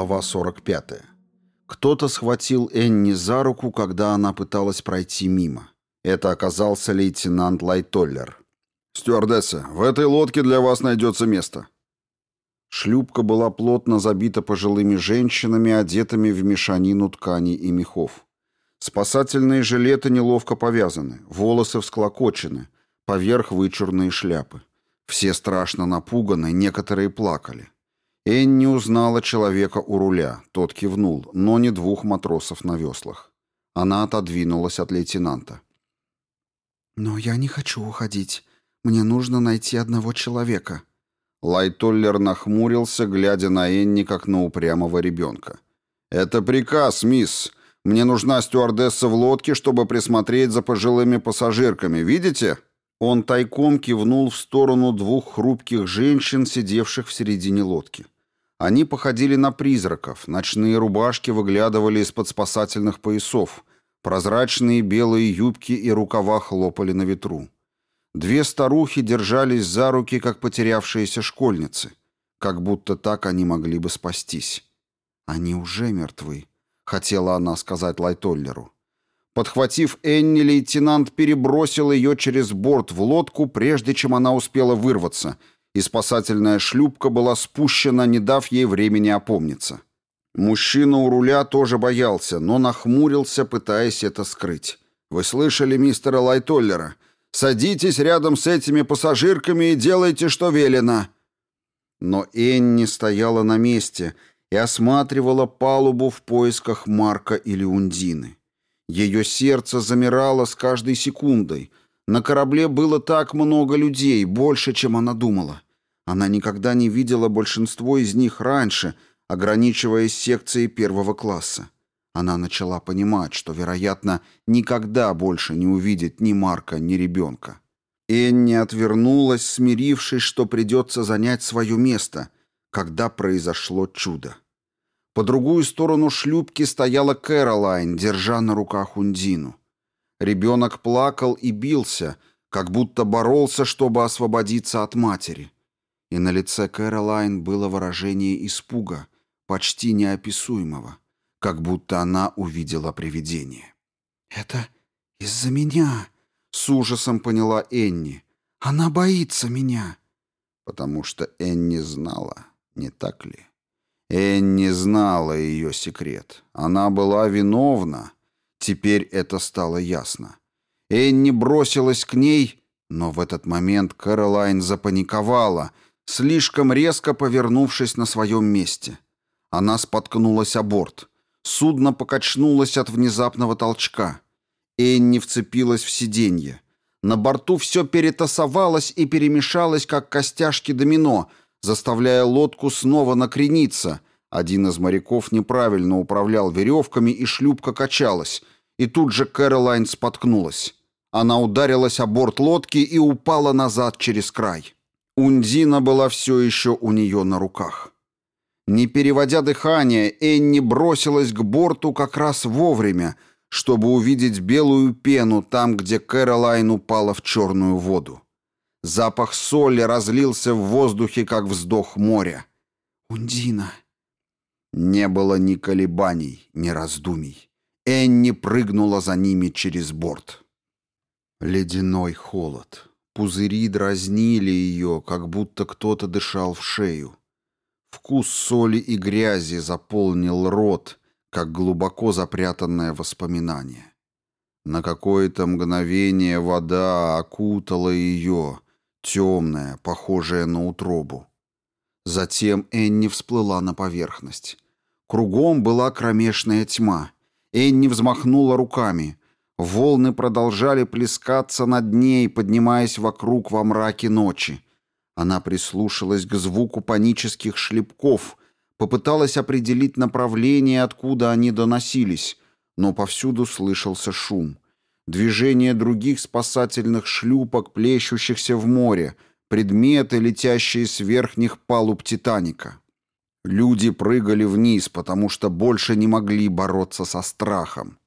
глава 45. Кто-то схватил Энни за руку, когда она пыталась пройти мимо. Это оказался лейтенант Лайтоллер. «Стюардесса, в этой лодке для вас найдется место». Шлюпка была плотно забита пожилыми женщинами, одетыми в мешанину тканей и мехов. Спасательные жилеты неловко повязаны, волосы всклокочены, поверх вычурные шляпы. Все страшно напуганы, некоторые плакали. Энни узнала человека у руля, тот кивнул, но не двух матросов на веслах. Она отодвинулась от лейтенанта. «Но я не хочу уходить. Мне нужно найти одного человека». Лайтоллер нахмурился, глядя на Энни, как на упрямого ребенка. «Это приказ, мисс. Мне нужна стюардесса в лодке, чтобы присмотреть за пожилыми пассажирками. Видите?» Он тайком кивнул в сторону двух хрупких женщин, сидевших в середине лодки. Они походили на призраков, ночные рубашки выглядывали из-под спасательных поясов, прозрачные белые юбки и рукава хлопали на ветру. Две старухи держались за руки, как потерявшиеся школьницы, как будто так они могли бы спастись. «Они уже мертвы», — хотела она сказать Лайтоллеру. Подхватив Энни, лейтенант перебросил ее через борт в лодку, прежде чем она успела вырваться — и спасательная шлюпка была спущена, не дав ей времени опомниться. Мужчина у руля тоже боялся, но нахмурился, пытаясь это скрыть. «Вы слышали мистера Лайтоллера? Садитесь рядом с этими пассажирками и делайте, что велено!» Но Энни стояла на месте и осматривала палубу в поисках Марка или Ундины. Ее сердце замирало с каждой секундой — на корабле было так много людей, больше, чем она думала. Она никогда не видела большинство из них раньше, ограничиваясь секцией первого класса. Она начала понимать, что, вероятно, никогда больше не увидит ни Марка, ни ребенка. Энни отвернулась, смирившись, что придется занять свое место, когда произошло чудо. По другую сторону шлюпки стояла Кэролайн, держа на руках Ундину. Ребенок плакал и бился, как будто боролся, чтобы освободиться от матери. И на лице Кэролайн было выражение испуга, почти неописуемого, как будто она увидела привидение. «Это из-за меня», — с ужасом поняла Энни. «Она боится меня». Потому что Энни знала, не так ли? Энни знала ее секрет. Она была виновна, — Теперь это стало ясно. Энни бросилась к ней, но в этот момент Кэролайн запаниковала, слишком резко повернувшись на своем месте. Она споткнулась о борт. Судно покачнулось от внезапного толчка. Энни вцепилась в сиденье. На борту все перетасовалось и перемешалось, как костяшки домино, заставляя лодку снова накрениться — один из моряков неправильно управлял веревками, и шлюпка качалась. И тут же Кэролайн споткнулась. Она ударилась о борт лодки и упала назад через край. Ундина была все еще у нее на руках. Не переводя дыхание, Энни бросилась к борту как раз вовремя, чтобы увидеть белую пену там, где Кэролайн упала в черную воду. Запах соли разлился в воздухе, как вздох моря. «Ундина!» Не было ни колебаний, ни раздумий. Энни прыгнула за ними через борт. Ледяной холод. Пузыри дразнили ее, как будто кто-то дышал в шею. Вкус соли и грязи заполнил рот, как глубоко запрятанное воспоминание. На какое-то мгновение вода окутала ее, темная, похожая на утробу. Затем Энни всплыла на поверхность. Кругом была кромешная тьма. Энни взмахнула руками. Волны продолжали плескаться над ней, поднимаясь вокруг во мраке ночи. Она прислушалась к звуку панических шлепков, попыталась определить направление, откуда они доносились, но повсюду слышался шум. Движение других спасательных шлюпок, плещущихся в море — предметы, летящие с верхних палуб «Титаника». Люди прыгали вниз, потому что больше не могли бороться со страхом.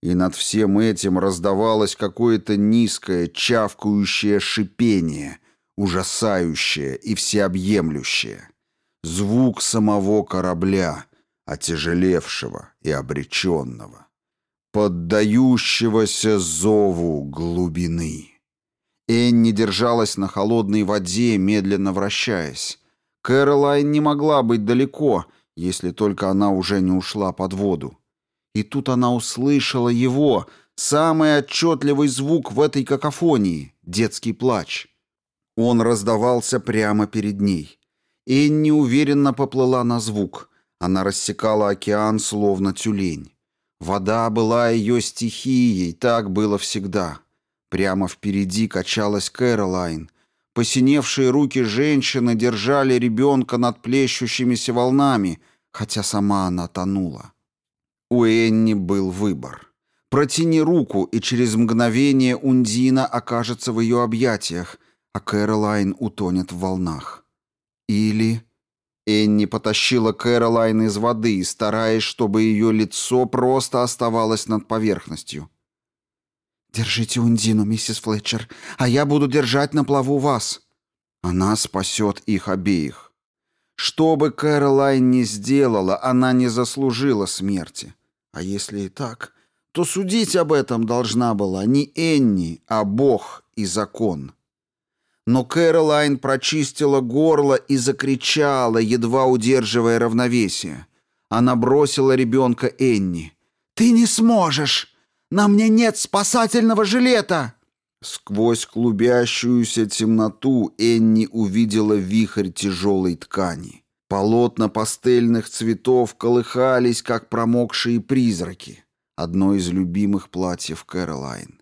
И над всем этим раздавалось какое-то низкое, чавкающее шипение, ужасающее и всеобъемлющее. Звук самого корабля, отяжелевшего и обреченного, поддающегося зову глубины. Энни держалась на холодной воде, медленно вращаясь. Кэролайн не могла быть далеко, если только она уже не ушла под воду. И тут она услышала его, самый отчетливый звук в этой какофонии — детский плач. Он раздавался прямо перед ней. Энни уверенно поплыла на звук. Она рассекала океан, словно тюлень. Вода была ее стихией, так было всегда. Прямо впереди качалась Кэролайн. Посиневшие руки женщины держали ребенка над плещущимися волнами, хотя сама она тонула. У Энни был выбор. Протяни руку, и через мгновение Ундина окажется в ее объятиях, а Кэролайн утонет в волнах. Или... Энни потащила Кэролайн из воды, стараясь, чтобы ее лицо просто оставалось над поверхностью. «Держите Ундину, миссис Флетчер, а я буду держать на плаву вас». Она спасет их обеих. Что бы Кэролайн не сделала, она не заслужила смерти. А если и так, то судить об этом должна была не Энни, а Бог и закон. Но Кэролайн прочистила горло и закричала, едва удерживая равновесие. Она бросила ребенка Энни. «Ты не сможешь! На мне нет спасательного жилета!» Сквозь клубящуюся темноту Энни увидела вихрь тяжелой ткани. Полотна пастельных цветов колыхались, как промокшие призраки. Одно из любимых платьев Кэролайн.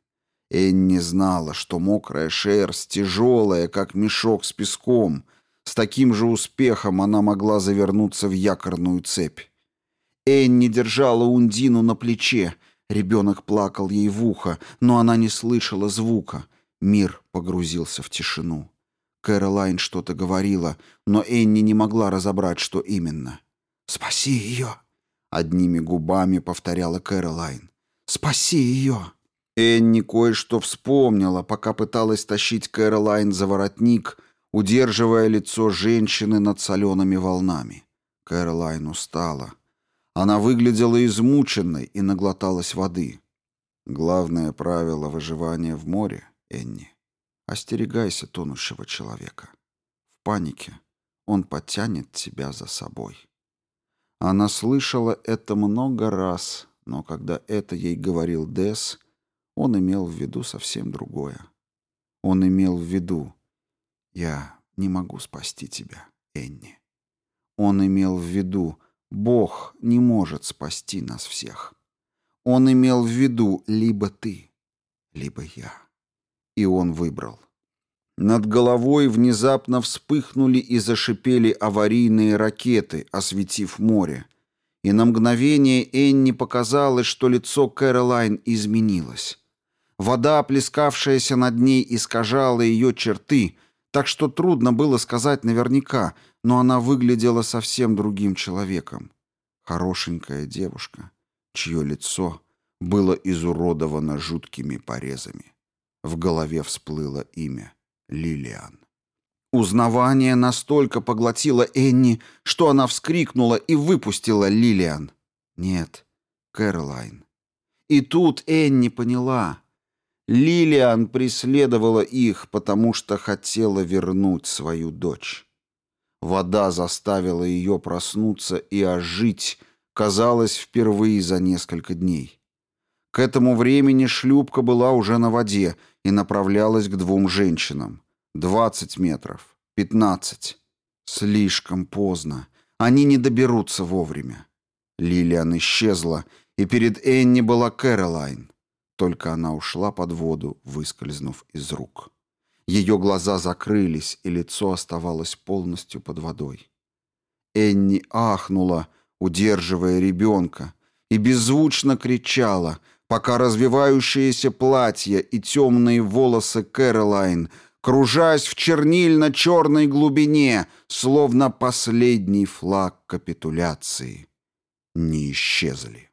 Энни знала, что мокрая шерсть, тяжелая, как мешок с песком, с таким же успехом она могла завернуться в якорную цепь. Энни держала Ундину на плече — Ребенок плакал ей в ухо, но она не слышала звука. Мир погрузился в тишину. Кэролайн что-то говорила, но Энни не могла разобрать, что именно. «Спаси ее!» — одними губами повторяла Кэролайн. «Спаси ее!» Энни кое-что вспомнила, пока пыталась тащить Кэролайн за воротник, удерживая лицо женщины над солеными волнами. Кэролайн устала. Она выглядела измученной и наглоталась воды. Главное правило выживания в море, Энни. Остерегайся тонущего человека. В панике он потянет тебя за собой. Она слышала это много раз, но когда это ей говорил Дес, он имел в виду совсем другое. Он имел в виду «Я не могу спасти тебя, Энни». Он имел в виду Бог не может спасти нас всех. Он имел в виду либо ты, либо я. И он выбрал. Над головой внезапно вспыхнули и зашипели аварийные ракеты, осветив море. И на мгновение Энни показалось, что лицо Кэролайн изменилось. Вода, плескавшаяся над ней, искажала ее черты, так что трудно было сказать наверняка, но она выглядела совсем другим человеком. Хорошенькая девушка, чье лицо было изуродовано жуткими порезами. В голове всплыло имя — Лилиан. Узнавание настолько поглотило Энни, что она вскрикнула и выпустила Лилиан. Нет, Кэролайн. И тут Энни поняла. Лилиан преследовала их, потому что хотела вернуть свою дочь. Вода заставила ее проснуться и ожить, казалось, впервые за несколько дней. К этому времени шлюпка была уже на воде и направлялась к двум женщинам. 20 метров, 15. Слишком поздно. Они не доберутся вовремя. Лилиан исчезла, и перед Энни была Кэролайн. Только она ушла под воду, выскользнув из рук. Ее глаза закрылись, и лицо оставалось полностью под водой. Энни ахнула, удерживая ребенка, и беззвучно кричала, пока развивающееся платье и темные волосы Кэролайн, кружась в чернильно-черной глубине, словно последний флаг капитуляции, не исчезли.